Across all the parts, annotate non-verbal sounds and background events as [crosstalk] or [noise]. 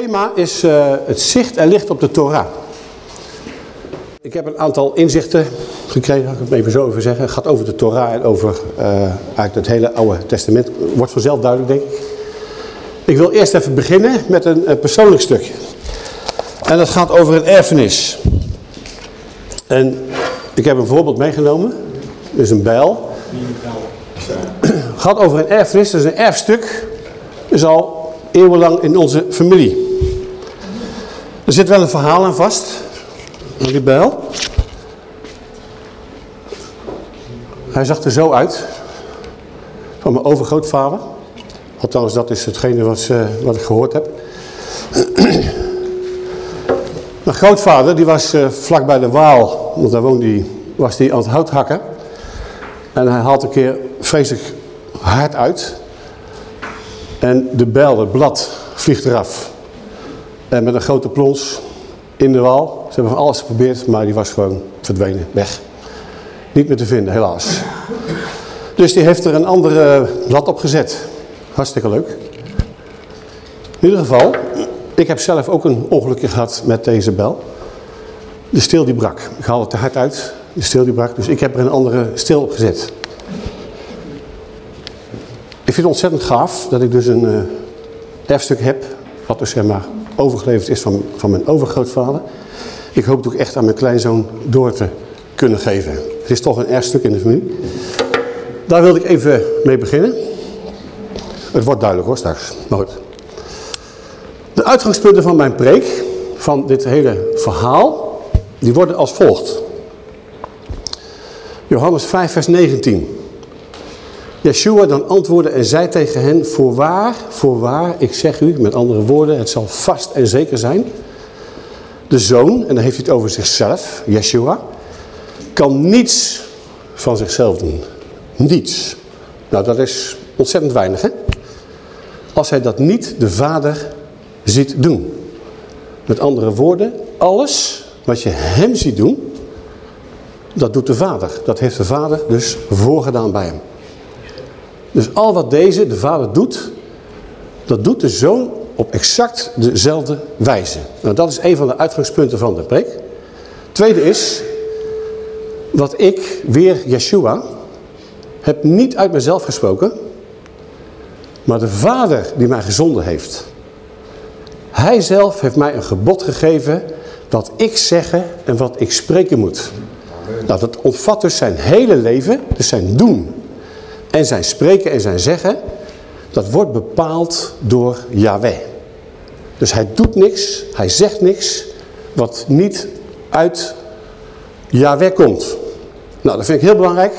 thema is uh, het zicht en licht op de Torah. Ik heb een aantal inzichten gekregen, ik het even zo over zeggen. Het gaat over de Torah en over eigenlijk het hele Oude Testament. Wordt vanzelf duidelijk, denk ik. Ik wil eerst even beginnen met een, een persoonlijk stukje. En dat gaat over een erfenis. En ik heb een voorbeeld meegenomen. Is een bijl. Het gaat over een erfenis, dat is een erfstuk. Is al eeuwenlang in onze familie. Er zit wel een verhaal aan vast. Die bijl. Hij zag er zo uit. Van mijn overgrootvader. Althans, dat is hetgene wat, wat ik gehoord heb. [clears throat] mijn grootvader, die was uh, vlak bij de Waal. Want daar woonde hij, was hij aan het hout hakken. En hij haalt een keer vreselijk hard uit. En de bijl, het blad, vliegt eraf. En met een grote plons in de wal. Ze hebben van alles geprobeerd, maar die was gewoon verdwenen, weg. Niet meer te vinden, helaas. Dus die heeft er een andere blad op gezet. Hartstikke leuk. In ieder geval, ik heb zelf ook een ongelukje gehad met deze bel. De steel die brak. Ik haalde het te hard uit. De steel die brak. Dus ik heb er een andere steel op gezet. Ik vind het ontzettend gaaf dat ik dus een uh, erfstuk heb. Wat dus zeg maar overgeleverd is van, van mijn overgrootvader. Ik hoop het ook echt aan mijn kleinzoon door te kunnen geven. Het is toch een erfstuk in de familie. Daar wilde ik even mee beginnen. Het wordt duidelijk hoor straks. Maar goed. De uitgangspunten van mijn preek, van dit hele verhaal, die worden als volgt. Johannes 5 vers 19. Yeshua dan antwoordde en zei tegen hen, voorwaar, voorwaar, ik zeg u, met andere woorden, het zal vast en zeker zijn. De zoon, en dan heeft hij het over zichzelf, Yeshua, kan niets van zichzelf doen. Niets. Nou, dat is ontzettend weinig, hè? Als hij dat niet de vader ziet doen. Met andere woorden, alles wat je hem ziet doen, dat doet de vader. Dat heeft de vader dus voorgedaan bij hem. Dus al wat deze, de vader, doet, dat doet de zoon op exact dezelfde wijze. Nou, dat is een van de uitgangspunten van de preek. Tweede is, wat ik, weer Yeshua, heb niet uit mezelf gesproken, maar de vader die mij gezonden heeft. Hij zelf heeft mij een gebod gegeven wat ik zeggen en wat ik spreken moet. Nou, dat omvat dus zijn hele leven, dus zijn doen en zijn spreken en zijn zeggen, dat wordt bepaald door Yahweh. Dus hij doet niks, hij zegt niks, wat niet uit Yahweh komt. Nou, dat vind ik heel belangrijk.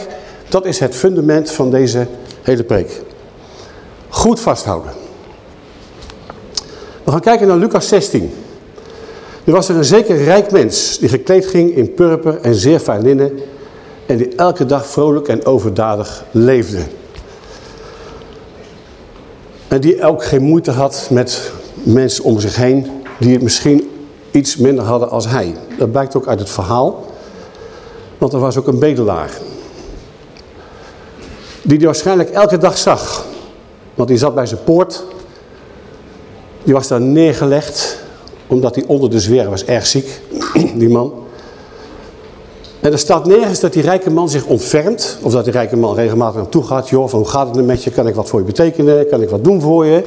Dat is het fundament van deze hele preek. Goed vasthouden. We gaan kijken naar Lucas 16. Er was er een zeker rijk mens die gekleed ging in purper en zeer fijn linnen en die elke dag vrolijk en overdadig leefde. En die ook geen moeite had met mensen om zich heen die het misschien iets minder hadden als hij. Dat blijkt ook uit het verhaal, want er was ook een bedelaar. Die hij waarschijnlijk elke dag zag. Want die zat bij zijn poort. Die was daar neergelegd, omdat hij onder de zweer was erg ziek, [clears throat] die man. En er staat nergens dat die rijke man zich ontfermt. Of dat die rijke man regelmatig naartoe gaat. Joh, hoe gaat het met je? Kan ik wat voor je betekenen? Kan ik wat doen voor je?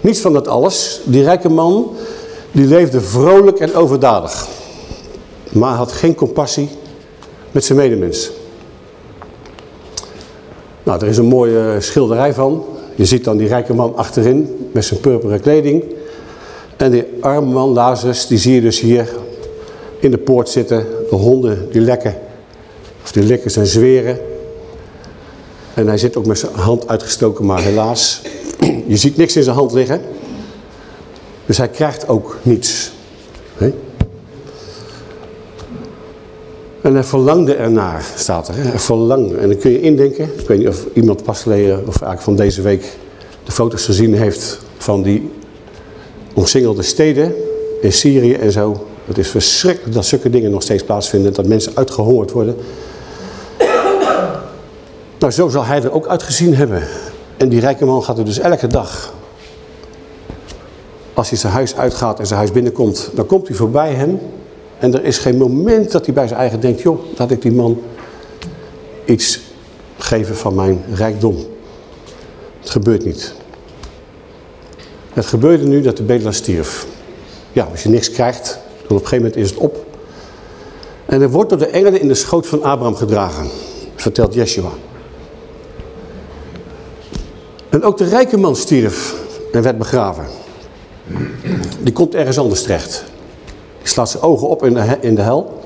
Niets van dat alles. Die rijke man, die leefde vrolijk en overdadig. Maar had geen compassie met zijn medemens. Nou, er is een mooie schilderij van. Je ziet dan die rijke man achterin met zijn purperen kleding. En die arme man, Lazarus, die zie je dus hier in de poort zitten. De honden die lekken, of die likken zijn zweren. En hij zit ook met zijn hand uitgestoken, maar helaas, je ziet niks in zijn hand liggen. Dus hij krijgt ook niets. En hij verlangde ernaar, staat er. Hij verlangde. En dan kun je indenken, ik weet niet of iemand pas geleden, of eigenlijk van deze week, de foto's gezien heeft van die omsingelde steden in Syrië en zo. Het is verschrikkelijk dat zulke dingen nog steeds plaatsvinden. Dat mensen uitgehongerd worden. Nou, zo zal hij er ook uitgezien hebben. En die rijke man gaat er dus elke dag als hij zijn huis uitgaat en zijn huis binnenkomt, dan komt hij voorbij hem. En er is geen moment dat hij bij zijn eigen denkt, joh, dat ik die man iets geven van mijn rijkdom. Het gebeurt niet. Het gebeurde nu dat de bedelaar stierf. Ja, als je niks krijgt, op een gegeven moment is het op. En er wordt door de engelen in de schoot van Abraham gedragen, vertelt Yeshua. En ook de rijke man stierf en werd begraven. Die komt ergens anders terecht. Die slaat zijn ogen op in de, in de hel.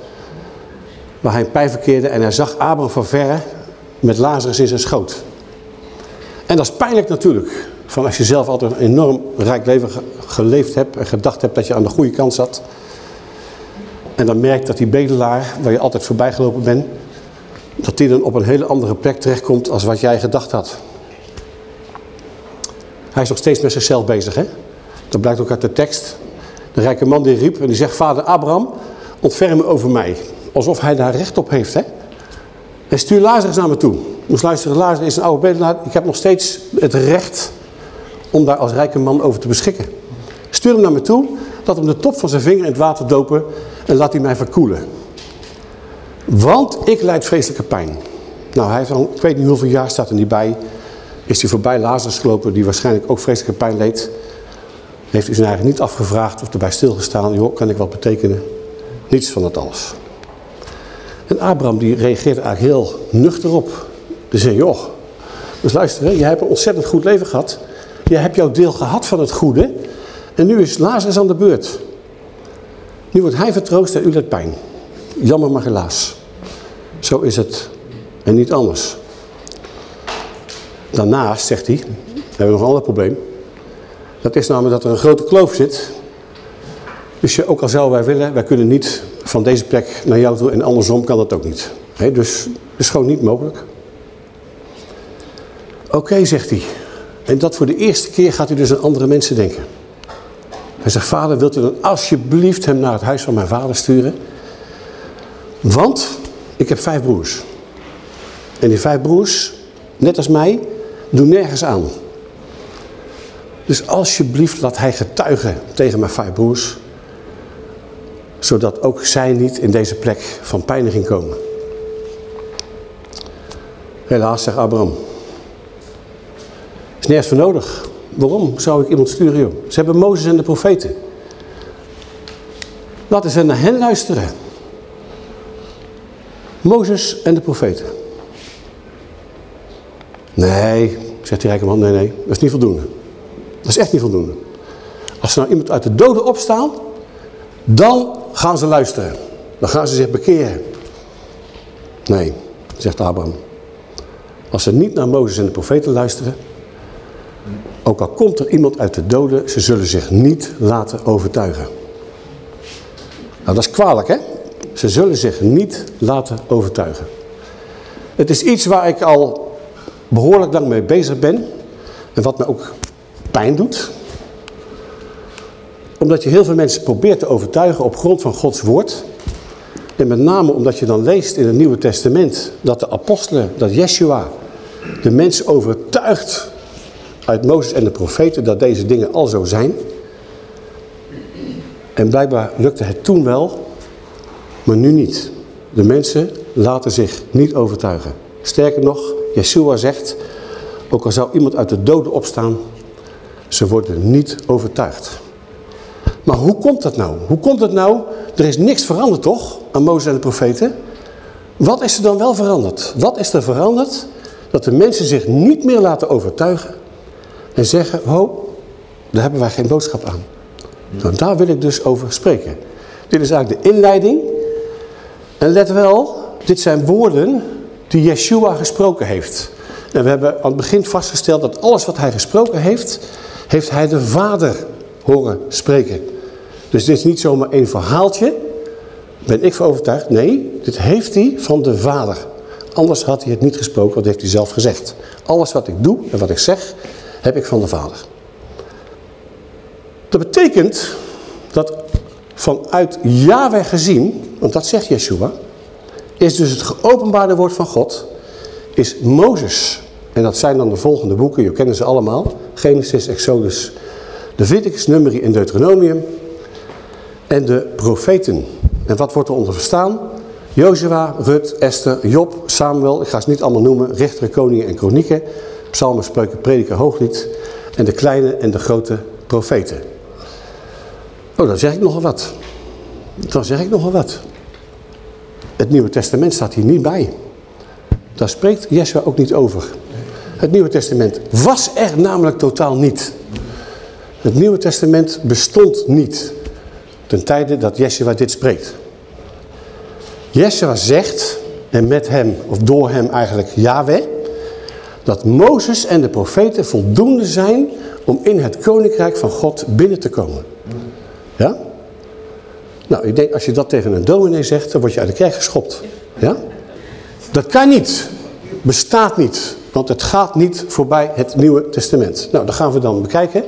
Waar hij pij verkeerde en hij zag Abraham van verre met Lazarus in zijn schoot. En dat is pijnlijk natuurlijk. Van als je zelf altijd een enorm rijk leven geleefd hebt en gedacht hebt dat je aan de goede kant zat. En dan merkt dat die bedelaar, waar je altijd voorbij gelopen bent, dat die dan op een hele andere plek terechtkomt als wat jij gedacht had. Hij is nog steeds met zichzelf bezig, hè? Dat blijkt ook uit de tekst. De rijke man die riep en die zegt, vader Abraham, ontferm over mij. Alsof hij daar recht op heeft, hè? En stuur Lazarus naar me toe. Moest luisteren, Lazarus is een oude bedelaar. Ik heb nog steeds het recht om daar als rijke man over te beschikken. Stuur hem naar me toe, laat hem de top van zijn vinger in het water dopen en laat hij mij verkoelen. Want ik leid vreselijke pijn. Nou, hij heeft al, ik weet niet hoeveel jaar staat er niet bij, is hij voorbij Lazarus gelopen, die waarschijnlijk ook vreselijke pijn leed. Heeft hij zijn eigen niet afgevraagd of erbij stilgestaan, joh, kan ik wat betekenen? Niets van dat alles. En Abraham die reageerde eigenlijk heel nuchter op. Die zei, joh, dus luister, je hebt een ontzettend goed leven gehad. Je hebt jouw deel gehad van het goede. En nu is Lazarus aan de beurt. Nu wordt hij vertroost en u let pijn. Jammer maar helaas. Zo is het en niet anders. Daarnaast, zegt hij, hebben we nog een ander probleem. Dat is namelijk dat er een grote kloof zit. Dus je, ook al zouden wij willen, wij kunnen niet van deze plek naar jou toe en andersom kan dat ook niet. Dus het is gewoon niet mogelijk. Oké, zegt hij. En dat voor de eerste keer gaat hij dus aan andere mensen denken. Hij zegt, vader, wilt u dan alsjeblieft hem naar het huis van mijn vader sturen? Want ik heb vijf broers. En die vijf broers, net als mij, doen nergens aan. Dus alsjeblieft laat hij getuigen tegen mijn vijf broers. Zodat ook zij niet in deze plek van pijniging komen. Helaas, zegt Abraham. Is nergens voor nodig. Waarom zou ik iemand sturen, joh? Ze hebben Mozes en de profeten. Laten ze naar hen luisteren. Mozes en de profeten. Nee, zegt die rijke man, nee, nee, dat is niet voldoende. Dat is echt niet voldoende. Als er nou iemand uit de doden opstaat, dan gaan ze luisteren. Dan gaan ze zich bekeren. Nee, zegt Abraham. Als ze niet naar Mozes en de profeten luisteren, ook al komt er iemand uit de doden, ze zullen zich niet laten overtuigen. Nou, dat is kwalijk, hè? Ze zullen zich niet laten overtuigen. Het is iets waar ik al behoorlijk lang mee bezig ben. En wat me ook pijn doet. Omdat je heel veel mensen probeert te overtuigen op grond van Gods woord. En met name omdat je dan leest in het Nieuwe Testament dat de apostelen, dat Yeshua de mens overtuigt uit Mozes en de profeten dat deze dingen al zo zijn. En blijkbaar lukte het toen wel, maar nu niet. De mensen laten zich niet overtuigen. Sterker nog, Yeshua zegt, ook al zou iemand uit de doden opstaan, ze worden niet overtuigd. Maar hoe komt dat nou? Hoe komt het nou? Er is niks veranderd toch aan Mozes en de profeten? Wat is er dan wel veranderd? Wat is er veranderd dat de mensen zich niet meer laten overtuigen en zeggen, ho, daar hebben wij geen boodschap aan. Nou, daar wil ik dus over spreken. Dit is eigenlijk de inleiding. En let wel, dit zijn woorden die Yeshua gesproken heeft. En we hebben aan het begin vastgesteld dat alles wat hij gesproken heeft, heeft hij de Vader horen spreken. Dus dit is niet zomaar een verhaaltje, ben ik van overtuigd. Nee, dit heeft hij van de Vader. Anders had hij het niet gesproken, wat heeft hij zelf gezegd. Alles wat ik doe en wat ik zeg, heb ik van de Vader. Dat betekent dat vanuit Yahweh gezien, want dat zegt Yeshua, is dus het geopenbaarde woord van God, is Mozes. En dat zijn dan de volgende boeken, je kennen ze allemaal. Genesis, Exodus, Leviticus, Numeri in Deuteronomium en de profeten. En wat wordt er onder verstaan? Jozua, Rut, Esther, Job, Samuel, ik ga ze niet allemaal noemen, richteren, koningen en kronieken, psalmen, spreuken, prediker, hooglied en de kleine en de grote profeten. Oh, dan zeg ik nogal wat. Dan zeg ik nogal wat. Het Nieuwe Testament staat hier niet bij. Daar spreekt Yeshua ook niet over. Het Nieuwe Testament was er namelijk totaal niet. Het Nieuwe Testament bestond niet ten tijde dat Yeshua dit spreekt. Yeshua zegt, en met hem, of door hem eigenlijk Yahweh, dat Mozes en de profeten voldoende zijn om in het koninkrijk van God binnen te komen. Ja? Nou, ik denk als je dat tegen een dominee zegt, dan word je uit de kerk geschopt. Ja? Dat kan niet. Bestaat niet. Want het gaat niet voorbij het Nieuwe Testament. Nou, dat gaan we dan bekijken.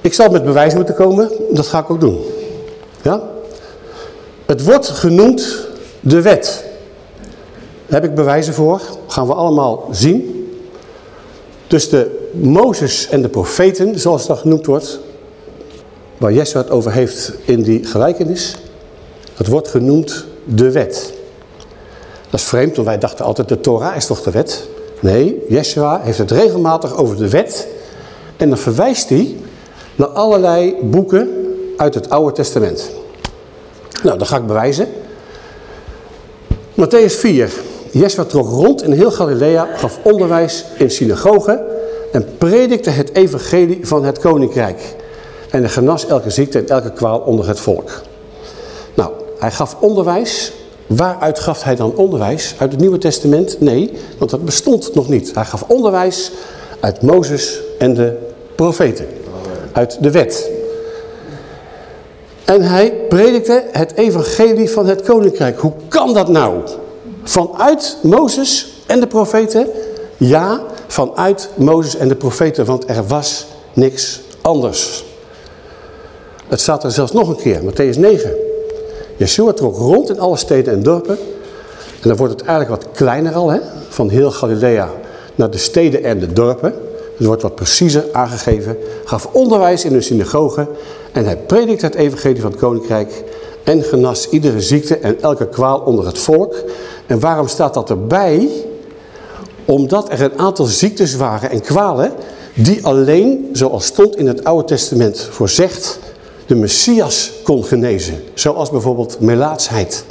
Ik zal met bewijs moeten komen. Dat ga ik ook doen. Ja? Het wordt genoemd de wet. Daar heb ik bewijzen voor. Gaan we allemaal zien. Dus de Mozes en de profeten, zoals dat genoemd wordt, waar Jeshua het over heeft in die gelijkenis, het wordt genoemd de wet. Dat is vreemd, want wij dachten altijd de Torah is toch de wet? Nee, Yeshua heeft het regelmatig over de wet en dan verwijst hij naar allerlei boeken uit het Oude Testament. Nou, dat ga ik bewijzen. Matthäus 4. Yeshua trok rond in heel Galilea, gaf onderwijs in synagogen en predikte het evangelie van het koninkrijk. En hij genas elke ziekte en elke kwaal onder het volk. Nou, hij gaf onderwijs. Waaruit gaf hij dan onderwijs? Uit het Nieuwe Testament? Nee, want dat bestond nog niet. Hij gaf onderwijs uit Mozes en de profeten. Uit de wet. En hij predikte het evangelie van het koninkrijk. Hoe kan dat nou? Vanuit Mozes en de profeten? Ja, vanuit Mozes en de profeten, want er was niks anders. Het staat er zelfs nog een keer, Matthäus 9. Yeshua trok rond in alle steden en dorpen. En dan wordt het eigenlijk wat kleiner al, hè? van heel Galilea naar de steden en de dorpen. Het wordt wat preciezer aangegeven. Gaf onderwijs in de synagogen en hij predikte het evangelie van het koninkrijk en genas iedere ziekte en elke kwaal onder het volk. En waarom staat dat erbij? Omdat er een aantal ziektes waren en kwalen die alleen, zoals stond in het Oude Testament voorzegd, de Messias kon genezen. Zoals bijvoorbeeld melaatsheid.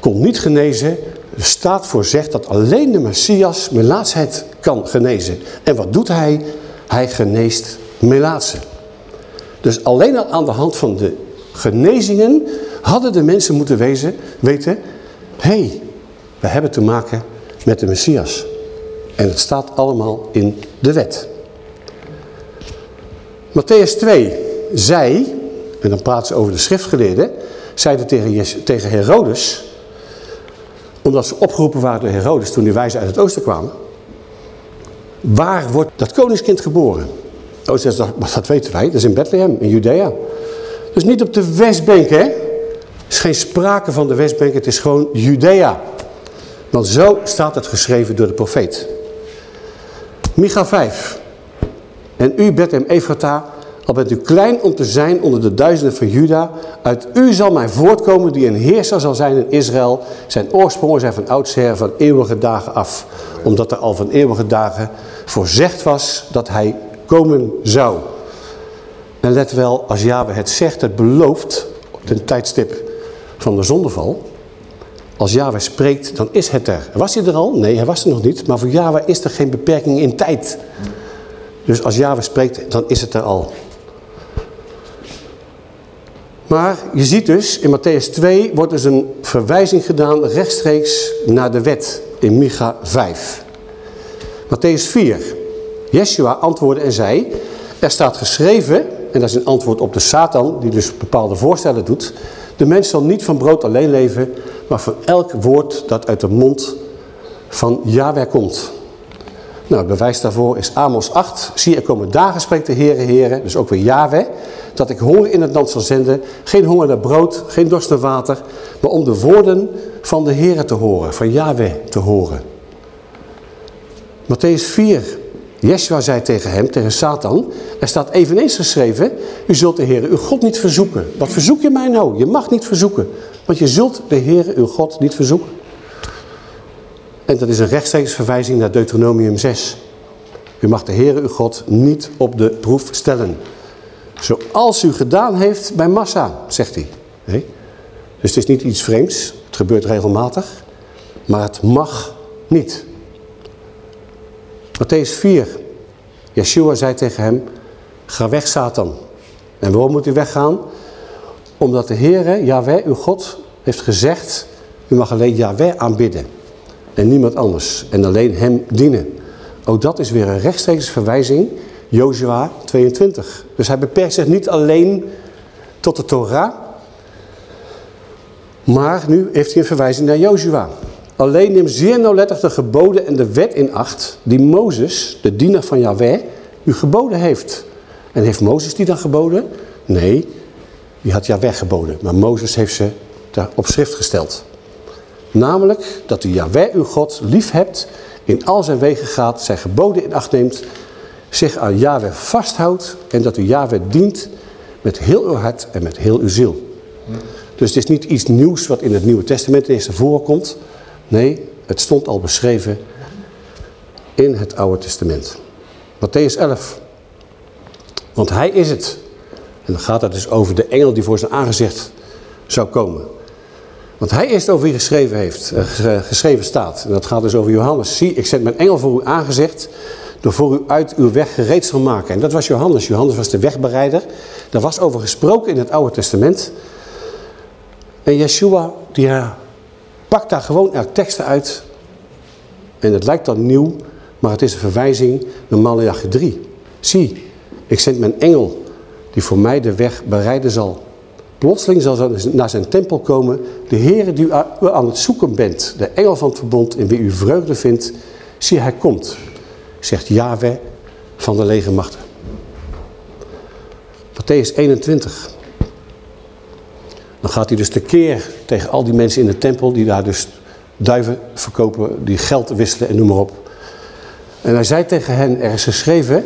Kon niet genezen, er staat voorzegd dat alleen de Messias melaatsheid kan genezen. En wat doet hij? Hij geneest melaatsen. Dus alleen al aan de hand van de genezingen hadden de mensen moeten wezen, weten... hey, we hebben te maken met de Messias. En het staat allemaal in de wet. Matthäus 2. Zij, en dan praat ze over de schriftgeleerden, zeiden tegen, tegen Herodes, omdat ze opgeroepen waren door Herodes toen die wijzen uit het oosten kwamen, waar wordt dat koningskind geboren? Oh, dat, dat weten wij, dat is in Bethlehem, in Judea. Dus niet op de Westbank, hè? Is geen sprake van de Westbank, het is gewoon Judea. Want zo staat het geschreven door de profeet. Micha 5. En u, Bethlehem Efrata, al bent u klein om te zijn onder de duizenden van Juda, uit u zal mij voortkomen die een heerser zal zijn in Israël. Zijn oorsprongen zijn van oudsher van eeuwige dagen af. Omdat er al van eeuwige dagen voorzegd was dat hij komen zou. En let wel, als Yahweh het zegt, het belooft, op een tijdstip van de zondeval, als Yahweh spreekt, dan is het er. Was hij er al? Nee, hij was er nog niet. Maar voor Yahweh is er geen beperking in tijd. Dus als Yahweh spreekt, dan is het er al. Maar je ziet dus, in Matthäus 2 wordt dus een verwijzing gedaan rechtstreeks naar de wet in Micha 5. Matthäus 4. Yeshua antwoordde en zei, er staat geschreven, en dat is een antwoord op de Satan, die dus bepaalde voorstellen doet, de mens zal niet van brood alleen leven, maar van elk woord dat uit de mond van Yahweh komt. Nou, het bewijs daarvoor is Amos 8. Zie, er komen dagen, spreekt de Heere, Heere, dus ook weer Yahweh, dat ik honger in het land zal zenden. Geen honger naar brood, geen dorst naar water, maar om de woorden van de Heere te horen, van Yahweh te horen. Matthäus 4, Yeshua zei tegen hem, tegen Satan, er staat eveneens geschreven, u zult de Heer uw God niet verzoeken. Wat verzoek je mij nou? Je mag niet verzoeken, want je zult de Heer uw God niet verzoeken. En dat is een rechtstreeks verwijzing naar Deuteronomium 6. U mag de Heer uw God niet op de proef stellen. Zoals u gedaan heeft bij Massa, zegt hij. Dus het is niet iets vreemds, het gebeurt regelmatig, maar het mag niet. Matthäus 4. Yeshua zei tegen hem, ga weg Satan. En waarom moet u weggaan? Omdat de Heere, Yahweh, uw God, heeft gezegd, u mag alleen Yahweh aanbidden. En niemand anders. En alleen hem dienen. Ook dat is weer een rechtstreeks verwijzing, Jozua 22. Dus hij beperkt zich niet alleen tot de Torah, maar nu heeft hij een verwijzing naar Jozua. Alleen neem zeer nauwlettig de geboden en de wet in acht die Mozes, de dienaar van Yahweh, u geboden heeft. En heeft Mozes die dan geboden? Nee, die had Yahweh geboden. Maar Mozes heeft ze op schrift gesteld. Namelijk dat u Yahweh uw God lief hebt, in al zijn wegen gaat, zijn geboden in acht neemt, zich aan Yahweh vasthoudt en dat u Yahweh dient met heel uw hart en met heel uw ziel. Dus het is niet iets nieuws wat in het Nieuwe Testament eerst voorkomt. Nee, het stond al beschreven in het Oude Testament. Matthäus 11. Want hij is het. En dan gaat het dus over de engel die voor zijn aangezicht zou komen. Want hij is het over wie geschreven, heeft, uh, geschreven staat. En dat gaat dus over Johannes. Zie, ik zet mijn engel voor uw aangezicht, door voor u uit uw weg gereed te maken. En dat was Johannes. Johannes was de wegbereider. Daar was over gesproken in het Oude Testament. En Yeshua, die pakt daar gewoon er teksten uit. En het lijkt dan nieuw, maar het is een verwijzing naar Malachi 3. Zie, ik zend mijn engel, die voor mij de weg bereiden zal. Plotseling zal ze naar zijn tempel komen, de Heere die u aan het zoeken bent, de engel van het verbond in wie u vreugde vindt. Zie, hij komt, zegt Yahweh van de legermachten. Matthäus 21. Dan gaat hij dus tekeer tegen al die mensen in de tempel die daar dus duiven verkopen, die geld wisselen en noem maar op. En hij zei tegen hen, er is geschreven,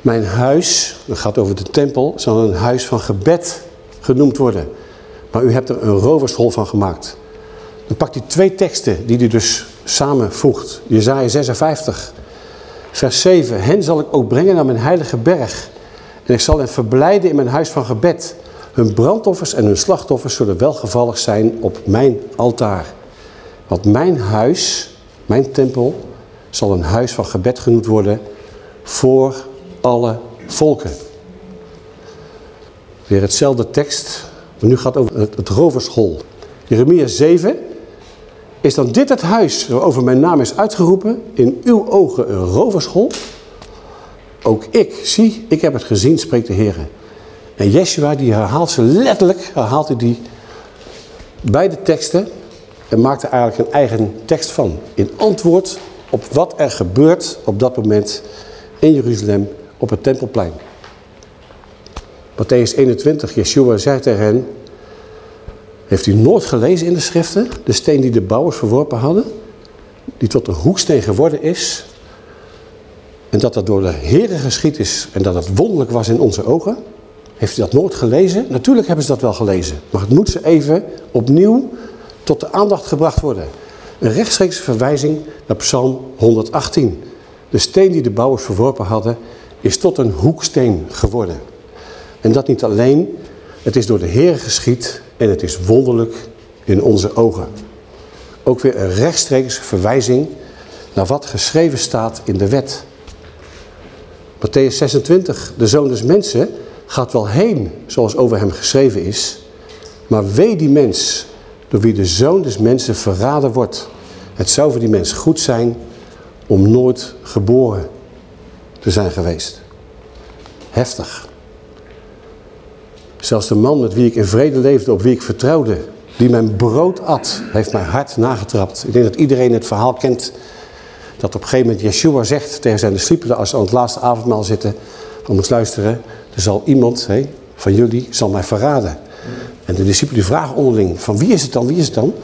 mijn huis, dat gaat over de tempel, zal een huis van gebed genoemd worden. Maar u hebt er een rovershol van gemaakt. Dan pakt hij twee teksten die hij dus samenvoegt. Jezaja 56, vers 7. Hen zal ik ook brengen naar mijn heilige berg. En ik zal hen verblijden in mijn huis van gebed. Hun brandoffers en hun slachtoffers zullen welgevallig zijn op mijn altaar. Want mijn huis, mijn tempel, zal een huis van gebed genoemd worden voor alle volken. Weer hetzelfde tekst, maar nu gaat het over het, het rovershol. Jeremia 7. Is dan dit het huis waarover mijn naam is uitgeroepen, in uw ogen een rovershol? Ook ik, zie, ik heb het gezien, spreekt de Heer. En Yeshua die herhaalt ze letterlijk, herhaalt hij die beide teksten en maakt er eigenlijk een eigen tekst van. In antwoord op wat er gebeurt op dat moment in Jeruzalem op het tempelplein. Matthäus 21, Yeshua zei tegen hen, heeft u nooit gelezen in de schriften, de steen die de bouwers verworpen hadden, die tot een hoeksteen geworden is, en dat dat door de Heere geschied is en dat het wonderlijk was in onze ogen? Heeft u dat nooit gelezen? Natuurlijk hebben ze dat wel gelezen. Maar het moet ze even opnieuw tot de aandacht gebracht worden. Een rechtstreeks verwijzing naar Psalm 118. De steen die de bouwers verworpen hadden, is tot een hoeksteen geworden. En dat niet alleen, het is door de Heer geschied en het is wonderlijk in onze ogen. Ook weer een rechtstreeks verwijzing naar wat geschreven staat in de wet. Matthäus 26, de zoon des mensen gaat wel heen zoals over hem geschreven is. Maar wee die mens door wie de zoon des mensen verraden wordt. Het zou voor die mens goed zijn om nooit geboren te zijn geweest. Heftig. Zelfs de man met wie ik in vrede leefde, op wie ik vertrouwde, die mijn brood at, heeft mij hard nagetrapt. Ik denk dat iedereen het verhaal kent dat op een gegeven moment Yeshua zegt tegen zijn discipelen als ze aan het laatste avondmaal zitten, van ons luisteren, zal iemand van jullie zal mij verraden. En de discipelen vragen onderling, van wie is het dan, wie is het dan?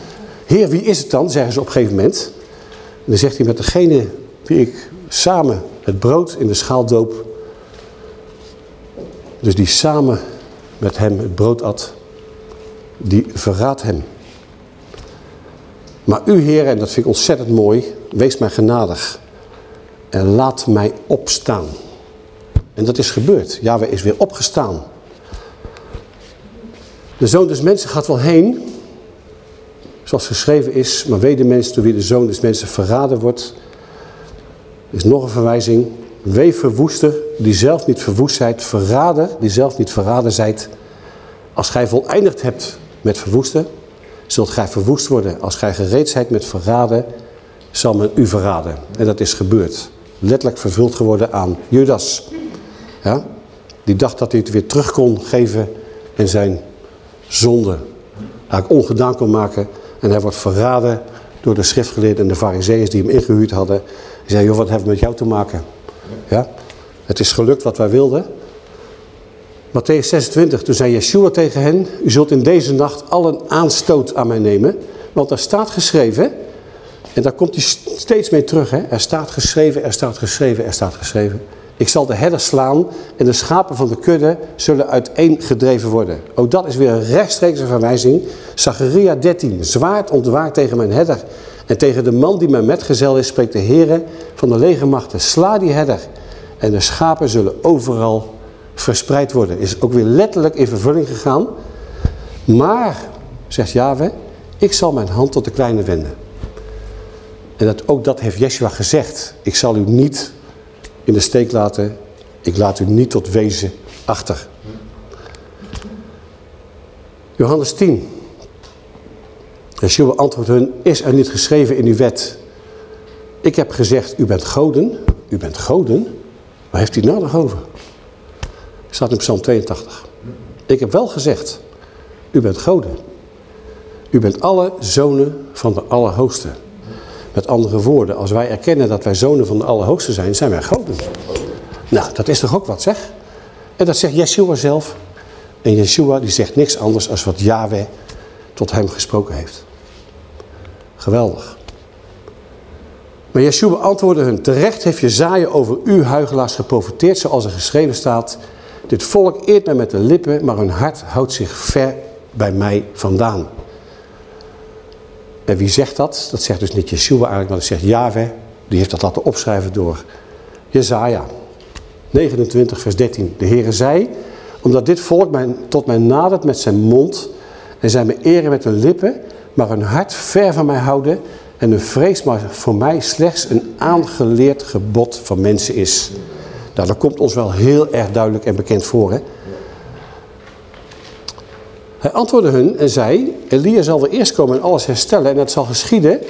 Heer, wie is het dan, zeggen ze op een gegeven moment. En dan zegt hij met degene die ik samen het brood in de schaaldoop. Dus die samen met hem het brood at, die verraadt hem. Maar u, Heer, en dat vind ik ontzettend mooi, wees mij genadig en laat mij opstaan. En dat is gebeurd. Yahweh is weer opgestaan. De zoon des mensen gaat wel heen, zoals geschreven is, maar wee de mens door wie de zoon des mensen verraden wordt. Is nog een verwijzing. Wee verwoester, die zelf niet verwoest zijt, verrader, die zelf niet verraden zijt. Als gij voleindigd hebt met verwoesten, zult gij verwoest worden. Als gij gereed zijt met verraden, zal men u verraden. En dat is gebeurd. Letterlijk vervuld geworden aan Judas. Ja? Die dacht dat hij het weer terug kon geven en zijn zonde eigenlijk ongedaan kon maken. En hij wordt verraden door de schriftgeleerden en de fariseeërs die hem ingehuurd hadden. Die zeiden, joh, wat hebben we met jou te maken? Ja? Het is gelukt wat wij wilden. Matthäus 26, toen zei Yeshua tegen hen, u zult in deze nacht al een aanstoot aan mij nemen. Want er staat geschreven, en daar komt hij steeds mee terug. Hè? Er staat geschreven, er staat geschreven, er staat geschreven. Ik zal de herder slaan en de schapen van de kudde zullen uiteen gedreven worden. Ook dat is weer een rechtstreekse verwijzing. Zacharia 13. Zwaard ontwaart tegen mijn herder. En tegen de man die mijn metgezel is, spreekt de Heere van de legermachten. Sla die herder. En de schapen zullen overal verspreid worden. Is ook weer letterlijk in vervulling gegaan. Maar, zegt Yahweh, ik zal mijn hand tot de kleine wenden. En dat, ook dat heeft Yeshua gezegd. Ik zal u niet in de steek laten. Ik laat u niet tot wezen achter. Johannes 10. Yeshua antwoordt hun, is er niet geschreven in uw wet? Ik heb gezegd, u bent goden. U bent goden? Waar heeft u nou nog over? Staat in Psalm 82. Ik heb wel gezegd, u bent goden. U bent alle zonen van de Allerhoogste. Met andere woorden, als wij erkennen dat wij zonen van de Allerhoogste zijn, zijn wij goden. Nou, dat is toch ook wat zeg? En dat zegt Yeshua zelf. En Yeshua die zegt niks anders als wat Yahweh tot hem gesproken heeft. Geweldig. Maar Yeshua antwoordde hun, terecht heeft Jezaja over u huigelaars geprofiteerd, zoals er geschreven staat. Dit volk eert mij met de lippen, maar hun hart houdt zich ver bij mij vandaan. En wie zegt dat? Dat zegt dus niet Yeshua eigenlijk, maar dat zegt Yahweh. Die heeft dat laten opschrijven door Jezaja. 29 vers 13. De Heere zei, omdat dit volk mijn, tot mij nadert met zijn mond en zij me eren met hun lippen, maar hun hart ver van mij houden en hun vrees maar voor mij slechts een aangeleerd gebod van mensen is. Nou, dat komt ons wel heel erg duidelijk en bekend voor. Hè? Hij antwoordde hun en zei, Elia zal weer eerst komen en alles herstellen en het zal geschieden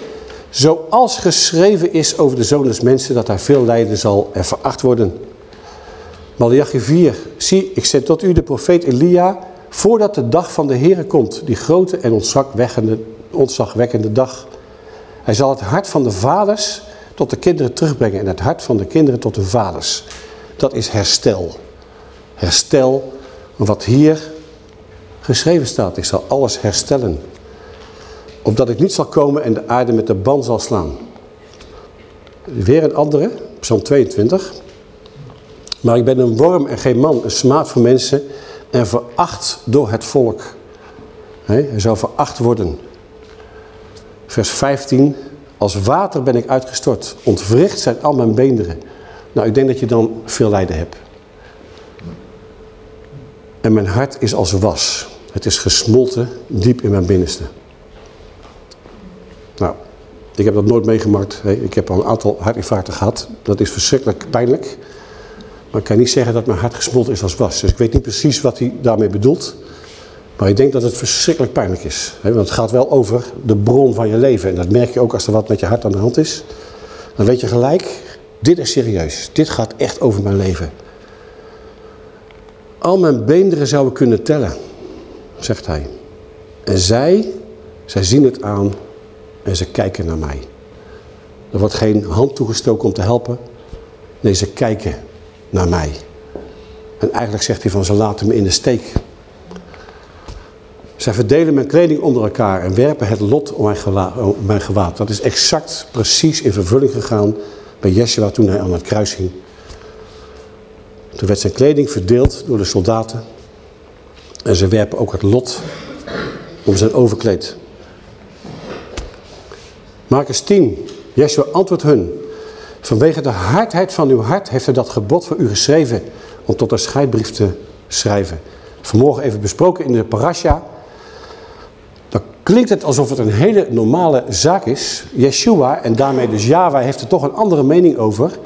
zoals geschreven is over de zoon des mensen dat hij veel lijden zal en veracht worden. Malachi 4, zie ik zet tot u de profeet Elia voordat de dag van de Heere komt, die grote en ontzagwekkende dag. Hij zal het hart van de vaders tot de kinderen terugbrengen en het hart van de kinderen tot de vaders. Dat is herstel. Herstel, wat hier geschreven staat. Ik zal alles herstellen. Opdat ik niet zal komen en de aarde met de ban zal slaan. Weer een andere, Psalm 22. Maar ik ben een worm en geen man, een smaad voor mensen en veracht door het volk. Hij zou veracht worden. Vers 15. Als water ben ik uitgestort. Ontwricht zijn al mijn beenderen. Nou, ik denk dat je dan veel lijden hebt. En mijn hart is als was. Het is gesmolten diep in mijn binnenste. Nou, ik heb dat nooit meegemaakt. Ik heb al een aantal hartinfarcten gehad. Dat is verschrikkelijk pijnlijk. Maar ik kan niet zeggen dat mijn hart gesmolten is als was. Dus ik weet niet precies wat hij daarmee bedoelt. Maar ik denk dat het verschrikkelijk pijnlijk is. Want het gaat wel over de bron van je leven. En dat merk je ook als er wat met je hart aan de hand is. Dan weet je gelijk, dit is serieus. Dit gaat echt over mijn leven. Al mijn beenderen zouden kunnen tellen, zegt hij. En zij, zij zien het aan en ze kijken naar mij. Er wordt geen hand toegestoken om te helpen. Nee, ze kijken naar mij. En eigenlijk zegt hij van ze laten me in de steek. Zij verdelen mijn kleding onder elkaar en werpen het lot om mijn, gewaad. Dat is exact precies in vervulling gegaan bij Yeshua toen hij aan het kruis hing. Toen werd zijn kleding verdeeld door de soldaten. En ze werpen ook het lot om zijn overkleed. Marcus 10. Yeshua antwoordt hun. Vanwege de hardheid van uw hart heeft hij dat gebod voor u geschreven om tot een scheidbrief te schrijven. Vanmorgen even besproken in de parasha. Dan klinkt het alsof het een hele normale zaak is. Yeshua en daarmee dus Yahweh heeft er toch een andere mening over.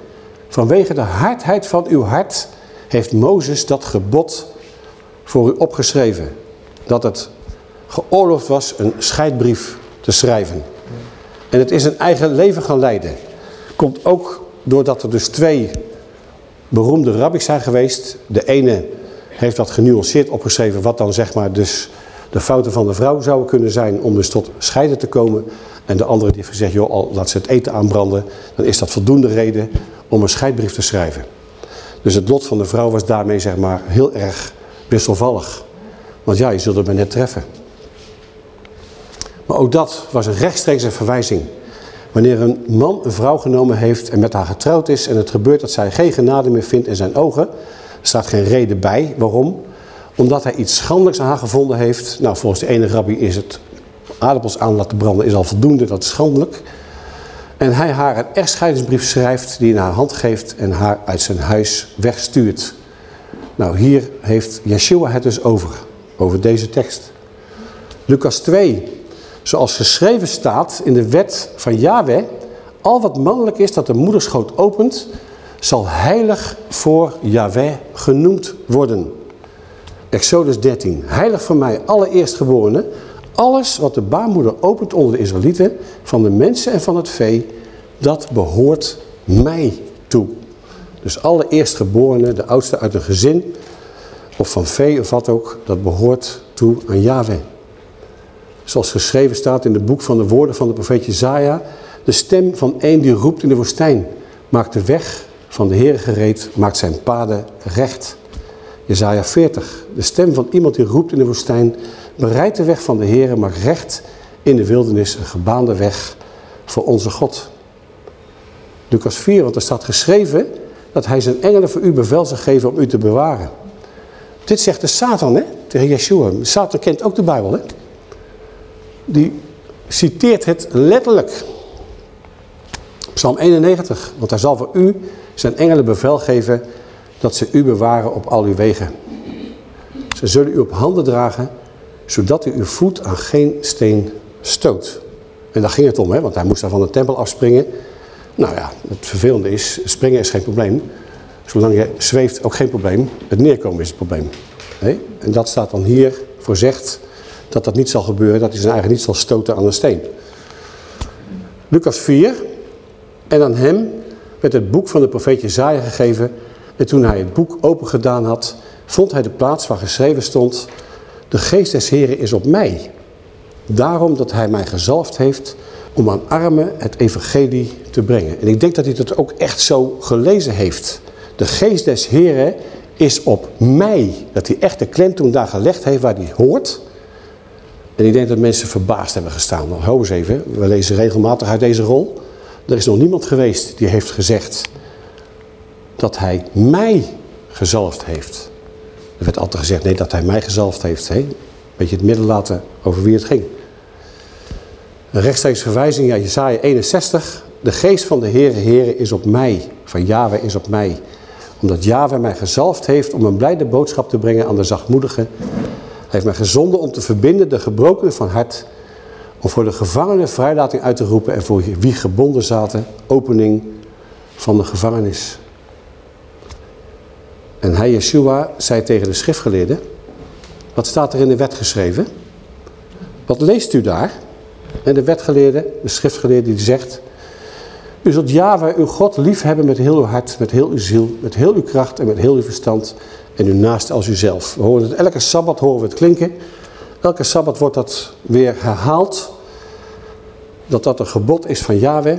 Vanwege de hardheid van uw hart heeft Mozes dat gebod voor u opgeschreven. Dat het geoorloofd was een scheidbrief te schrijven. En het is een eigen leven gaan leiden. Komt ook doordat er dus twee beroemde rabbis zijn geweest. De ene heeft dat genuanceerd opgeschreven wat dan zeg maar dus de fouten van de vrouw zouden kunnen zijn om dus tot scheiden te komen. En de andere die heeft gezegd, joh, al laat ze het eten aanbranden, dan is dat voldoende reden om een scheidbrief te schrijven. Dus het lot van de vrouw was daarmee zeg maar heel erg wisselvallig. Want ja, je zult het maar net treffen. Maar ook dat was een rechtstreekse verwijzing. Wanneer een man een vrouw genomen heeft en met haar getrouwd is... en het gebeurt dat zij geen genade meer vindt in zijn ogen... staat geen reden bij. Waarom? Omdat hij iets schandelijks aan haar gevonden heeft. Nou, volgens de ene rabbi is het aardappels aan laten branden is al voldoende, dat is schandelijk. En hij haar een echtscheidingsbrief schrijft die in haar hand geeft en haar uit zijn huis wegstuurt. Nou, hier heeft Yeshua het dus over, over deze tekst. Lucas 2, zoals geschreven staat in de wet van Yahweh, al wat mannelijk is dat de moederschoot opent, zal heilig voor Yahweh genoemd worden. Exodus 13, heilig voor mij alle eerstgeborenen, alles wat de baarmoeder opent onder de Israëlieten, van de mensen en van het vee, dat behoort mij toe. Dus alle eerstgeborenen, de oudste uit een gezin, of van vee of wat ook, dat behoort toe aan Yahweh. Zoals geschreven staat in het boek van de woorden van de profeet Jezaja, de stem van een die roept in de woestijn, maakt de weg van de Heer gereed, maakt zijn paden recht. Jezaja 40, de stem van iemand die roept in de woestijn, bereidt de weg van de Heer, maakt recht in de wildernis een gebaande weg voor onze God. Lucas 4, want er staat geschreven dat hij zijn engelen voor u bevel zal geven om u te bewaren. Dit zegt de Satan hè, tegen Yeshua. Satan kent ook de Bijbel. Hè? Die citeert het letterlijk. Psalm 91. Want hij zal voor u zijn engelen bevel geven dat ze u bewaren op al uw wegen. Ze zullen u op handen dragen, zodat u uw voet aan geen steen stoot. En daar ging het om, hè? want hij moest daar van de tempel afspringen. Nou ja, het vervelende is, springen is geen probleem. Zolang je zweeft ook geen probleem. Het neerkomen is het probleem. En dat staat dan hier voorzegd dat dat niet zal gebeuren. Dat hij zijn eigen niet zal stoten aan een steen. Lucas 4. En aan hem werd het boek van de profeet Jezaja gegeven. En toen hij het boek open gedaan had, vond hij de plaats waar geschreven stond... De geest des Heren is op mij. Daarom dat hij mij gezalfd heeft om aan armen het evangelie te brengen. En ik denk dat hij dat ook echt zo gelezen heeft. De geest des Heren is op mij. Dat hij echt de klemtoon daar gelegd heeft waar hij hoort. En ik denk dat mensen verbaasd hebben gestaan. Nou, hou eens even, we lezen regelmatig uit deze rol. Er is nog niemand geweest die heeft gezegd dat hij mij gezalfd heeft. Er werd altijd gezegd, nee, dat hij mij gezalfd heeft. Een beetje het midden laten over wie het ging. Een rechtstreeks verwijzing, ja, Jesaja 61. De geest van de Heere Heere is op mij, van Yahweh is op mij. Omdat Yahweh mij gezalfd heeft om een blijde boodschap te brengen aan de zachtmoedigen. Hij heeft mij gezonden om te verbinden de gebrokenen van hart. Om voor de gevangenen vrijlating uit te roepen en voor wie gebonden zaten, opening van de gevangenis. En hij, Yeshua, zei tegen de schriftgeleerden, wat staat er in de wet geschreven? Wat leest u daar? En de wetgeleerde, de schriftgeleerde, die zegt... U zult Yahweh, uw God, lief hebben met heel uw hart, met heel uw ziel, met heel uw kracht en met heel uw verstand. En uw naast als uzelf. We horen het elke Sabbat horen we het klinken. Elke Sabbat wordt dat weer herhaald. Dat dat een gebod is van Yahweh.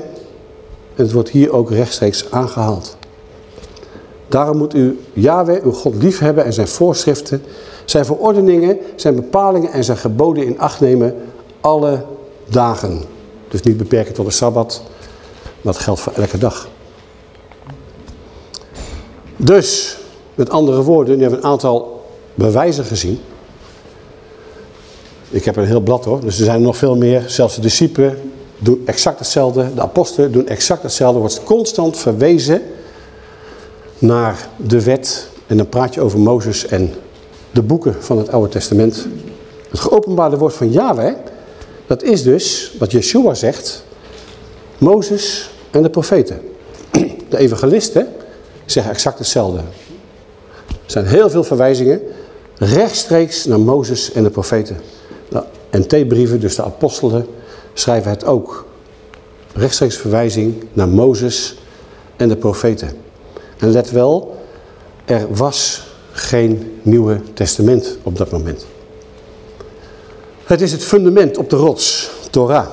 En het wordt hier ook rechtstreeks aangehaald. Daarom moet u Yahweh, uw God, lief hebben en zijn voorschriften, zijn verordeningen, zijn bepalingen en zijn geboden in acht nemen alle dagen. Dus niet beperken tot de Sabbat, dat geldt voor elke dag. Dus, met andere woorden, nu hebben we een aantal bewijzen gezien. Ik heb een heel blad hoor, dus er zijn nog veel meer. Zelfs de discipelen doen exact hetzelfde. De apostelen doen exact hetzelfde. Wordt constant verwezen naar de wet. En dan praat je over Mozes en de boeken van het Oude Testament. Het geopenbaarde woord van Yahweh, dat is dus wat Yeshua zegt, Mozes en de profeten. [clears throat] De evangelisten zeggen exact hetzelfde. Er zijn heel veel verwijzingen rechtstreeks naar Mozes en de profeten. En T-brieven, dus de apostelen, schrijven het ook. Rechtstreeks verwijzing naar Mozes en de profeten. En let wel, er was geen Nieuwe Testament op dat moment. Het is het fundament op de rots, Torah.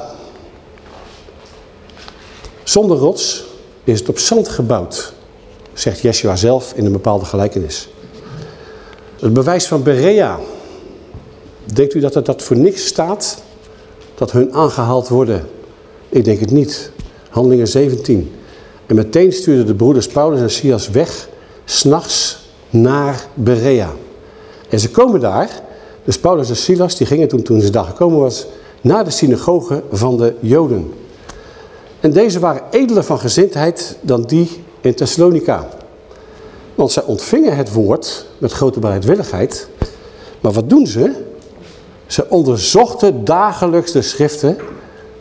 Zonder rots is het op zand gebouwd, zegt Yeshua zelf in een bepaalde gelijkenis. Het bewijs van Berea. Denkt u dat het dat voor niks staat? Dat hun aangehaald worden? Ik denk het niet. Handelingen 17. En meteen stuurden de broeders Paulus en Silas weg, s'nachts naar Berea. En ze komen daar, dus Paulus en Silas, die gingen toen, toen ze daar gekomen was, naar de synagoge van de Joden. En deze waren edeler van gezindheid dan die in Thessalonica. Want zij ontvingen het woord met grote bereidwilligheid. Maar wat doen ze? Ze onderzochten dagelijks de schriften.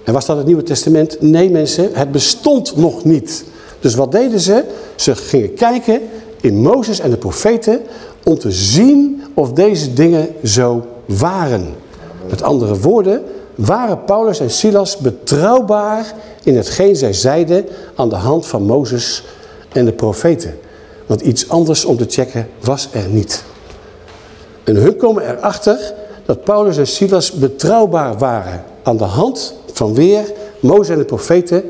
En was dat het Nieuwe Testament? Nee mensen, het bestond nog niet. Dus wat deden ze? Ze gingen kijken in Mozes en de profeten om te zien of deze dingen zo waren. Met andere woorden, waren Paulus en Silas betrouwbaar in hetgeen zij zeiden aan de hand van Mozes en de profeten. Want iets anders om te checken was er niet. En hun komen erachter dat Paulus en Silas betrouwbaar waren aan de hand van weer Mozes en de profeten.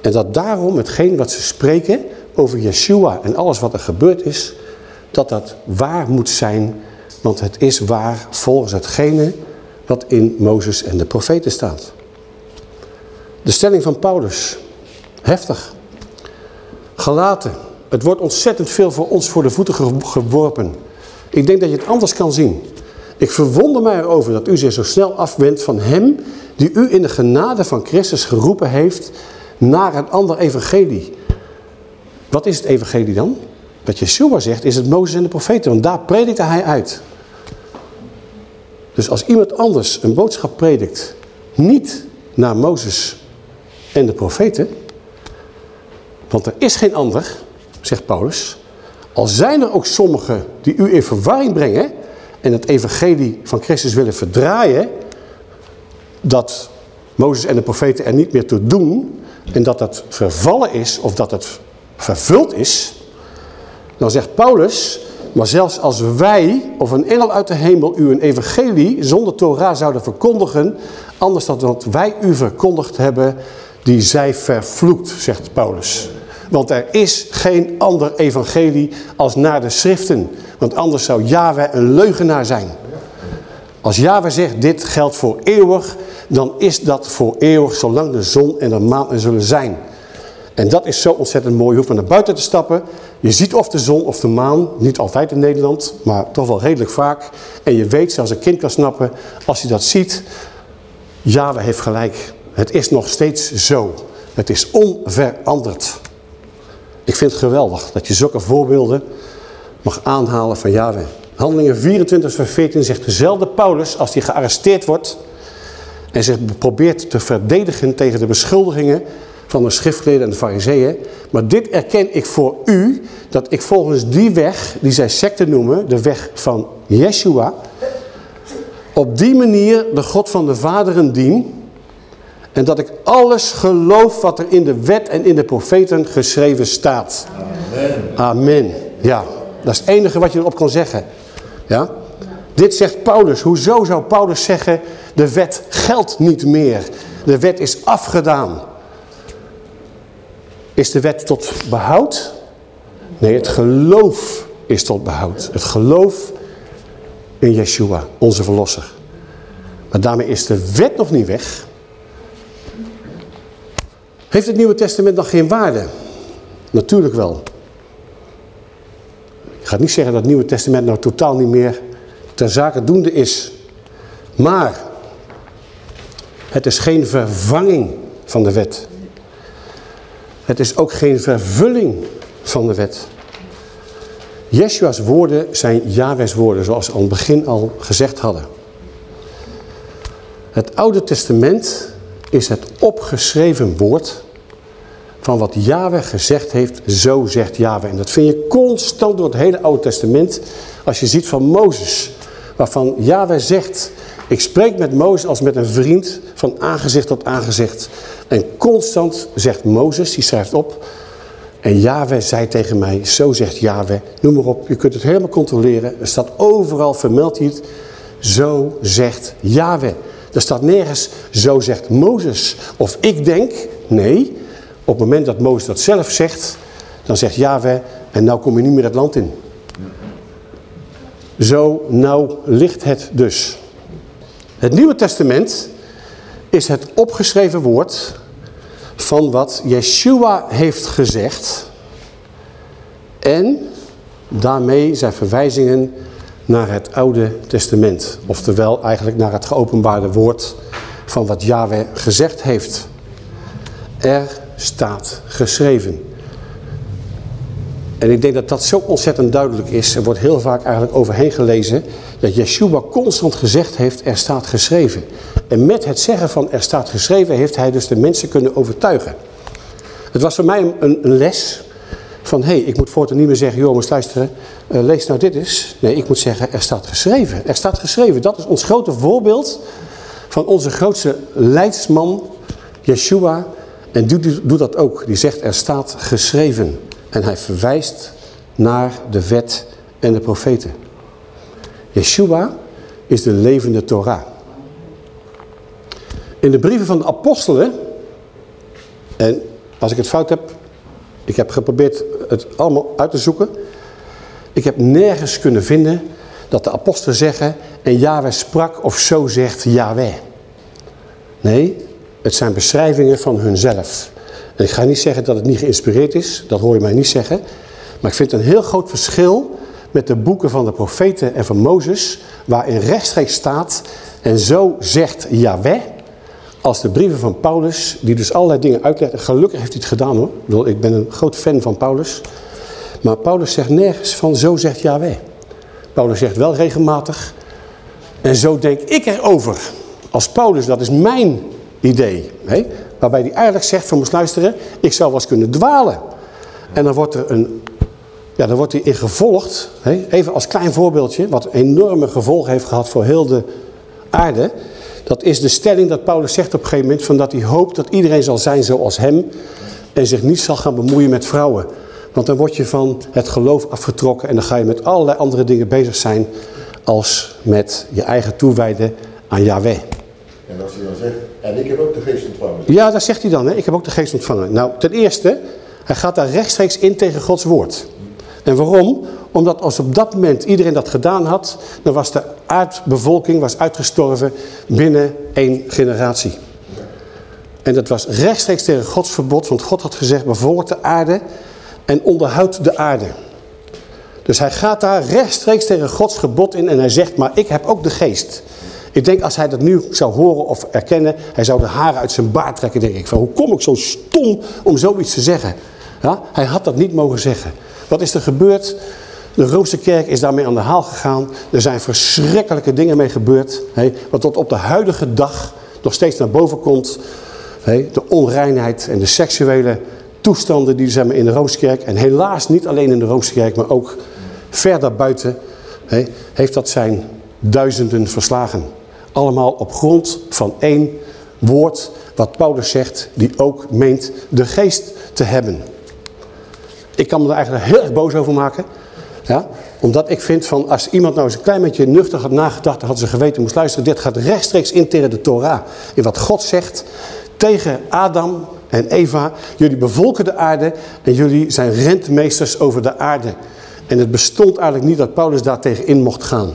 En dat daarom hetgeen wat ze spreken over Yeshua en alles wat er gebeurd is, dat dat waar moet zijn. Want het is waar volgens hetgene wat in Mozes en de profeten staat. De stelling van Paulus, heftig. Gelaten, het wordt ontzettend veel voor ons voor de voeten geworpen. Ik denk dat je het anders kan zien. Ik verwonder mij erover dat u zich zo snel afwendt van hem die u in de genade van Christus geroepen heeft naar een ander evangelie. Wat is het evangelie dan? Wat Yeshua zegt is het Mozes en de profeten, want daar predikte hij uit. Dus als iemand anders een boodschap predikt, niet naar Mozes en de profeten, want er is geen ander, zegt Paulus, al zijn er ook sommigen die u in verwarring brengen en het evangelie van Christus willen verdraaien, dat Mozes en de profeten er niet meer toe doen en dat dat vervallen is of dat het vervuld is, dan zegt Paulus, maar zelfs als wij of een engel uit de hemel u een evangelie zonder Torah zouden verkondigen, anders dan wat wij u verkondigd hebben, die zij vervloekt, zegt Paulus. Want er is geen ander evangelie als naar de schriften. Want anders zou Yahweh een leugenaar zijn. Als Yahweh zegt dit geldt voor eeuwig, dan is dat voor eeuwig zolang de zon en de maan er zullen zijn. En dat is zo ontzettend mooi. Je hoeft maar naar buiten te stappen. Je ziet of de zon of de maan. Niet altijd in Nederland, maar toch wel redelijk vaak. En je weet, zoals een kind kan snappen, als je dat ziet, Yahweh heeft gelijk. Het is nog steeds zo. Het is onveranderd. Ik vind het geweldig dat je zulke voorbeelden mag aanhalen van Yahweh. Handelingen 24 vers 14 zegt dezelfde Paulus als hij gearresteerd wordt en zich probeert te verdedigen tegen de beschuldigingen van de schriftgeleerden en de fariseeën. Maar dit erken ik voor u, dat ik volgens die weg, die zij secte noemen, de weg van Yeshua, op die manier de God van de vaderen dien. En dat ik alles geloof wat er in de wet en in de profeten geschreven staat. Amen. Amen. Ja, dat is het enige wat je erop kan zeggen. Ja? Dit zegt Paulus. Hoezo zou Paulus zeggen, de wet geldt niet meer. De wet is afgedaan. Is de wet tot behoud? Nee, het geloof is tot behoud. Het geloof in Yeshua, onze verlosser. Maar daarmee is de wet nog niet weg. Heeft het Nieuwe Testament nog geen waarde? Natuurlijk wel. ga niet zeggen dat het Nieuwe Testament nou totaal niet meer ter zake doende is. Maar het is geen vervanging van de wet. Het is ook geen vervulling van de wet. Jeshua's woorden zijn Yahweh's woorden, zoals we aan het begin al gezegd hadden. Het Oude Testament is het opgeschreven woord van wat Yahweh gezegd heeft, zo zegt Yahweh. En dat vind je constant door het hele Oude Testament. Als je ziet van Mozes, waarvan Yahweh zegt, ik spreek met Mozes als met een vriend van aangezicht tot aangezicht. En constant zegt Mozes, die schrijft op, en Yahweh zei tegen mij, zo zegt Yahweh, noem maar op, je kunt het helemaal controleren. Er staat overal, vermeld hij het, zo zegt Yahweh. Er staat nergens, zo zegt Mozes. Of ik denk, nee, op het moment dat Mozes dat zelf zegt, dan zegt Yahweh, en nou kom je niet meer het land in. Zo nou ligt het dus. Het Nieuwe Testament is het opgeschreven woord van wat Yeshua heeft gezegd. En daarmee zijn verwijzingen naar het Oude Testament. Oftewel eigenlijk naar het geopenbaarde woord van wat Yahweh gezegd heeft. Er staat geschreven. En ik denk dat dat zo ontzettend duidelijk is. Er wordt heel vaak eigenlijk overheen gelezen. Dat Yeshua constant gezegd heeft, er staat geschreven. En met het zeggen van er staat geschreven heeft hij dus de mensen kunnen overtuigen. Het was voor mij een, een les van hé, hey, ik moet voortaan niet meer zeggen, jongens luisteren, uh, lees nou dit eens. Nee, ik moet zeggen, er staat geschreven. Er staat geschreven. Dat is ons grote voorbeeld van onze grootste leidsman, Yeshua. En doet, doet dat ook. Die zegt, er staat geschreven. En hij verwijst naar de wet en de profeten. Yeshua is de levende Torah. In de brieven van de apostelen, en als ik het fout heb, ik heb geprobeerd het allemaal uit te zoeken. Ik heb nergens kunnen vinden dat de apostelen zeggen, en Yahweh sprak of zo zegt Yahweh. Nee, het zijn beschrijvingen van hunzelf. En ik ga niet zeggen dat het niet geïnspireerd is, dat hoor je mij niet zeggen. Maar ik vind een heel groot verschil met de boeken van de profeten en van Mozes, waarin rechtstreeks staat, en zo zegt Yahweh, als de brieven van Paulus, die dus allerlei dingen uitleggen. Gelukkig heeft hij het gedaan hoor. Ik ben een groot fan van Paulus. Maar Paulus zegt nergens van zo zegt Yahweh. Paulus zegt wel regelmatig. En zo denk ik erover. Als Paulus, dat is mijn idee. Hè? Waarbij hij eigenlijk zegt van ons luisteren. Ik zou wel eens kunnen dwalen. En dan wordt er een... Ja, dan wordt hij in gevolgd. Hè? Even als klein voorbeeldje. Wat enorme gevolgen heeft gehad voor heel de aarde. Dat is de stelling dat Paulus zegt op een gegeven moment... Van dat hij hoopt dat iedereen zal zijn zoals hem... en zich niet zal gaan bemoeien met vrouwen. Want dan word je van het geloof afgetrokken... en dan ga je met allerlei andere dingen bezig zijn... als met je eigen toewijden aan Yahweh. En als hij dan zegt, en ik heb ook de geest ontvangen. Ja, dat zegt hij dan. Hè? Ik heb ook de geest ontvangen. Nou, ten eerste, hij gaat daar rechtstreeks in tegen Gods woord. En waarom? Omdat als op dat moment iedereen dat gedaan had, dan was de aardbevolking was uitgestorven binnen één generatie. En dat was rechtstreeks tegen Gods verbod, want God had gezegd, bevolk de aarde en onderhoud de aarde. Dus hij gaat daar rechtstreeks tegen Gods gebod in en hij zegt, maar ik heb ook de geest. Ik denk als hij dat nu zou horen of erkennen, hij zou de haren uit zijn baard trekken, denk ik. Van, hoe kom ik zo stom om zoiets te zeggen? Ja? Hij had dat niet mogen zeggen. Wat is er gebeurd? De Roomse kerk is daarmee aan de haal gegaan. Er zijn verschrikkelijke dingen mee gebeurd. Hè, wat tot op de huidige dag nog steeds naar boven komt. Hè, de onreinheid en de seksuele toestanden die zijn in de Roomse kerk. En helaas niet alleen in de Roomse kerk, maar ook verder buiten. Hè, heeft dat zijn duizenden verslagen. Allemaal op grond van één woord wat Paulus zegt, die ook meent de geest te hebben. Ik kan me er eigenlijk heel erg boos over maken. Ja? Omdat ik vind van als iemand nou eens een klein beetje nuchter had nagedacht, had ze geweten moest luisteren. Dit gaat rechtstreeks in tegen de Torah. In wat God zegt tegen Adam en Eva. Jullie bevolken de aarde en jullie zijn rentmeesters over de aarde. En het bestond eigenlijk niet dat Paulus daar tegen in mocht gaan.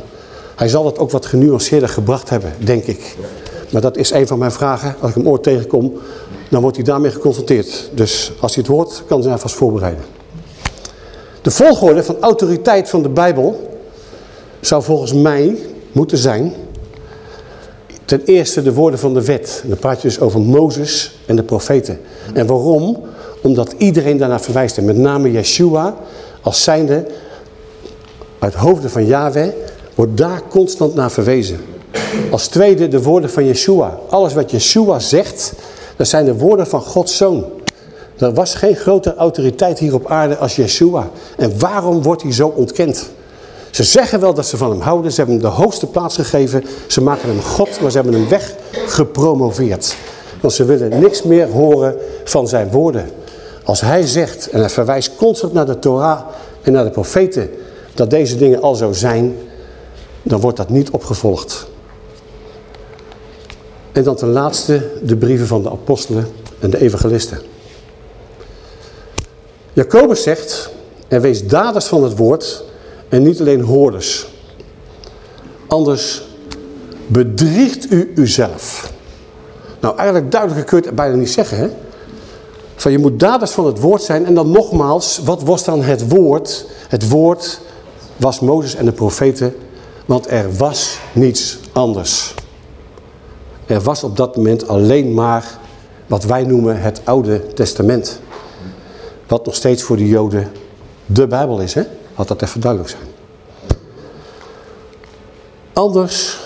Hij zal het ook wat genuanceerder gebracht hebben, denk ik. Maar dat is een van mijn vragen. Als ik hem ooit tegenkom, dan wordt hij daarmee geconfronteerd. Dus als hij het hoort, kan hij vast voorbereiden. De volgorde van autoriteit van de Bijbel zou volgens mij moeten zijn... ten eerste de woorden van de wet. En dan praat je dus over Mozes en de profeten. En waarom? Omdat iedereen daarnaar verwijst. En met name Yeshua als zijnde uit hoofden van Yahweh wordt daar constant naar verwezen. Als tweede de woorden van Yeshua. Alles wat Yeshua zegt, dat zijn de woorden van Gods Zoon. Er was geen grotere autoriteit hier op aarde als Yeshua. En waarom wordt hij zo ontkend? Ze zeggen wel dat ze van hem houden. Ze hebben hem de hoogste plaats gegeven. Ze maken hem God, maar ze hebben hem weggepromoveerd. Want ze willen niks meer horen van zijn woorden. Als hij zegt, en hij verwijst constant naar de Torah en naar de profeten... dat deze dingen al zo zijn, dan wordt dat niet opgevolgd. En dan ten laatste de brieven van de apostelen en de evangelisten. Jacobus zegt, en wees daders van het woord en niet alleen hoorders. Anders bedriegt u uzelf. Nou, eigenlijk duidelijker kun je het bijna niet zeggen, hè? Van je moet daders van het woord zijn en dan nogmaals, wat was dan het woord? Het woord was Mozes en de profeten, want er was niets anders. Er was op dat moment alleen maar wat wij noemen het Oude Testament. Wat nog steeds voor de Joden de Bijbel is, hè? Had dat even duidelijk zijn. Anders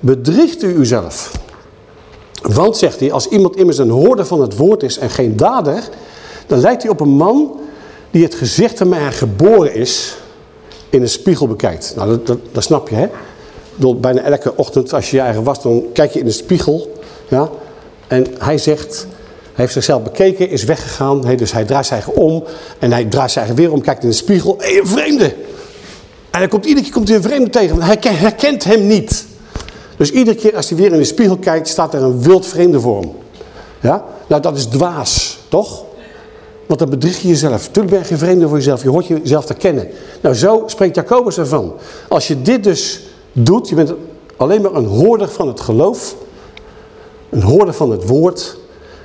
bedriegt u uzelf. Want, zegt hij, als iemand immers een hoorder van het woord is en geen dader, dan lijkt hij op een man die het gezicht waarmee hij geboren is in een spiegel bekijkt. Nou, dat, dat, dat snap je, hè? Bedoel, bijna elke ochtend als je je eigen was, dan kijk je in de spiegel. Ja? En hij zegt, hij heeft zichzelf bekeken, is weggegaan. Hey, dus hij draait zich om en hij draait zich weer om, kijkt in de spiegel. Hé, een vreemde! En hij komt, iedere keer komt hij een vreemde tegen, want hij herkent hem niet. Dus iedere keer als hij weer in de spiegel kijkt, staat er een wild vreemde voor hem. Ja? Nou, dat is dwaas, toch? Want dan bedrieg je jezelf. Tuurlijk ben je geen vreemde voor jezelf. Je hoort jezelf te kennen. Nou, zo spreekt Jacobus ervan. Als je dit dus doet, je bent alleen maar een hoorder van het geloof, een hoorder van het woord,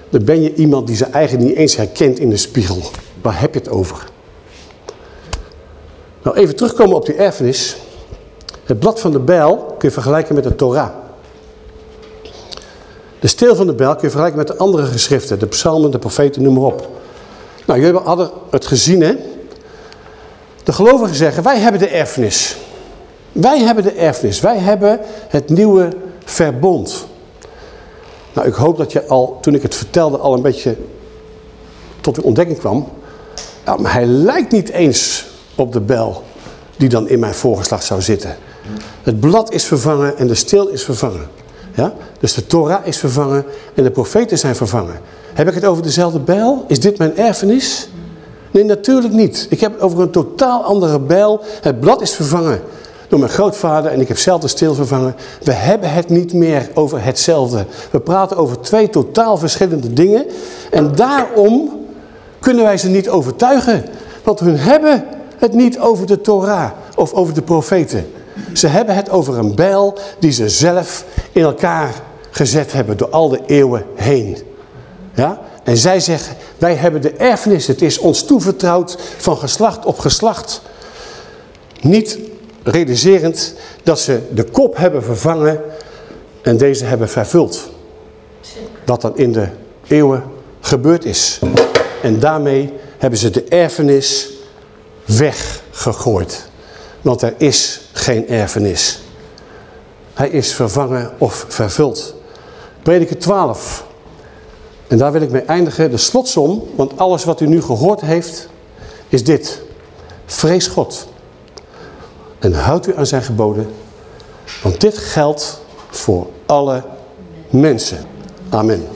dan ben je iemand die zijn eigen niet eens herkent in de spiegel. Waar heb je het over? Nou, even terugkomen op die erfenis. Het blad van de bijl kun je vergelijken met de Torah. De steel van de bijl kun je vergelijken met de andere geschriften, de psalmen, de profeten, noem maar op. Nou, jullie hadden het gezien, hè? De gelovigen zeggen, wij hebben de erfenis. Wij hebben de erfenis. Wij hebben het nieuwe verbond. Nou, ik hoop dat je al, toen ik het vertelde, al een beetje tot de ontdekking kwam. Ja, maar hij lijkt niet eens op de bel die dan in mijn voorgeslag zou zitten. Het blad is vervangen en de steel is vervangen. Ja? Dus de Torah is vervangen en de profeten zijn vervangen. Heb ik het over dezelfde bijl? Is dit mijn erfenis? Nee, natuurlijk niet. Ik heb het over een totaal andere bijl. Het blad is vervangen door mijn grootvader en ik heb zelf de steel vervangen. We hebben het niet meer over hetzelfde. We praten over twee totaal verschillende dingen. En daarom kunnen wij ze niet overtuigen. Want hun hebben het niet over de Torah of over de profeten. Ze hebben het over een bijl die ze zelf in elkaar gezet hebben door al de eeuwen heen. Ja? En zij zeggen, wij hebben de erfenis, het is ons toevertrouwd van geslacht op geslacht. Niet realiserend dat ze de kop hebben vervangen en deze hebben vervuld. Wat dan in de eeuwen gebeurd is. En daarmee hebben ze de erfenis weggegooid. Want er is geen erfenis. Hij is vervangen of vervuld. Prediker 12. En daar wil ik mee eindigen. De slotsom, want alles wat u nu gehoord heeft, is dit. Vrees God. En houd u aan zijn geboden. Want dit geldt voor alle mensen. Amen.